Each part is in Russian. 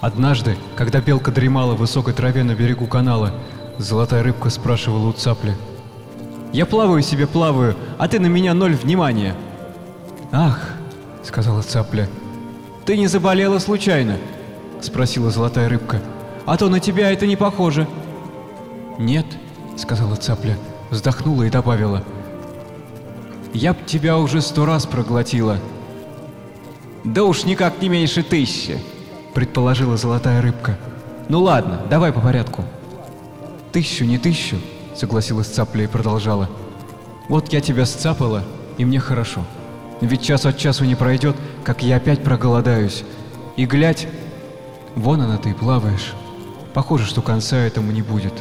Однажды, когда белка дремала в высокой траве на берегу канала, золотая рыбка спрашивала у цапли. «Я плаваю себе, плаваю, а ты на меня ноль внимания!» «Ах!» — сказала цапля. «Ты не заболела случайно?» — спросила золотая рыбка. «А то на тебя это не похоже!» «Нет», — сказала цапля, вздохнула и добавила. «Я б тебя уже сто раз проглотила». «Да уж никак не меньше тысячи», — предположила золотая рыбка. «Ну ладно, давай по порядку». «Тысячу, не тысячу», — согласилась цапля и продолжала. «Вот я тебя сцапала, и мне хорошо. Ведь час от часу не пройдет, как я опять проголодаюсь. И глядь, вон она ты плаваешь. Похоже, что конца этому не будет».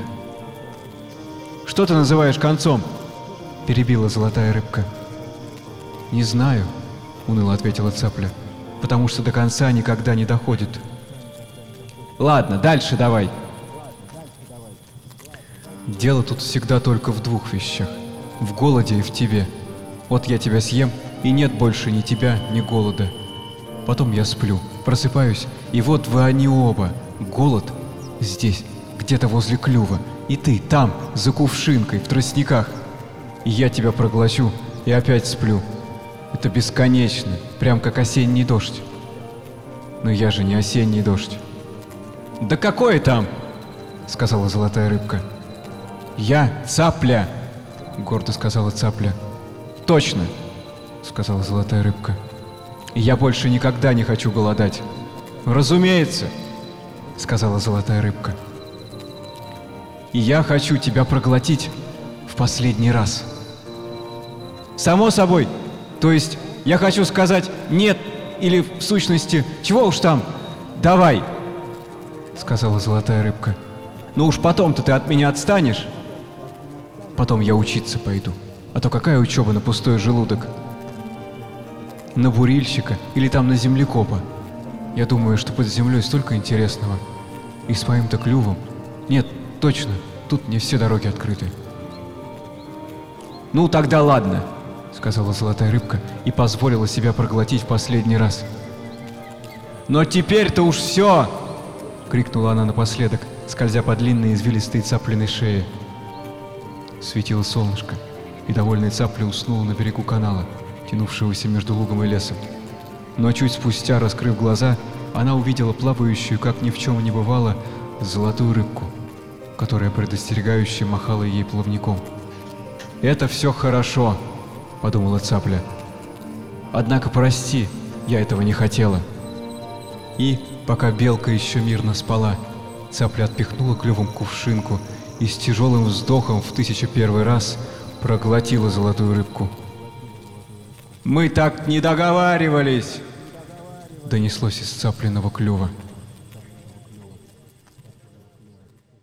«Что ты называешь концом?» — перебила золотая рыбка. «Не знаю», — уныло ответила цапля, — «потому что до конца никогда не доходит». «Ладно, дальше давай», Дело тут всегда только в двух вещах. В голоде и в тебе. Вот я тебя съем, и нет больше ни тебя, ни голода. Потом я сплю, просыпаюсь, и вот вы они оба. Голод здесь, где-то возле клюва, и ты там, за кувшинкой, в тростниках. И я тебя проглочу, и опять сплю. Это бесконечно, прям как осенний дождь. Но я же не осенний дождь. «Да какой там?» — сказала золотая рыбка. «Я цапля!» — гордо сказала цапля. «Точно!» — сказала золотая рыбка. «Я больше никогда не хочу голодать!» «Разумеется!» — сказала золотая рыбка. «И я хочу тебя проглотить в последний раз!» «Само собой! То есть я хочу сказать «нет» или в сущности «чего уж там?» «Давай!» — сказала золотая рыбка. «Ну уж потом-то ты от меня отстанешь!» Потом я учиться пойду. А то какая учеба на пустой желудок? На бурильщика или там на землекопа. Я думаю, что под землей столько интересного. И с моим-то клювом. Нет, точно, тут мне все дороги открыты. «Ну тогда ладно», — сказала золотая рыбка и позволила себя проглотить в последний раз. «Но теперь-то уж все!» — крикнула она напоследок, скользя по длинной извилистой цапленной шее. Светило солнышко, и довольная цапля уснула на берегу канала, тянувшегося между лугом и лесом. Но чуть спустя, раскрыв глаза, она увидела плавающую, как ни в чем не бывало, золотую рыбку, которая предостерегающе махала ей плавником. «Это все хорошо», — подумала цапля. «Однако прости, я этого не хотела». И, пока белка еще мирно спала, цапля отпихнула клювом кувшинку и с тяжелым вздохом в тысячу первый раз проглотила золотую рыбку. «Мы так не договаривались!» Донеслось из цапленного клюва.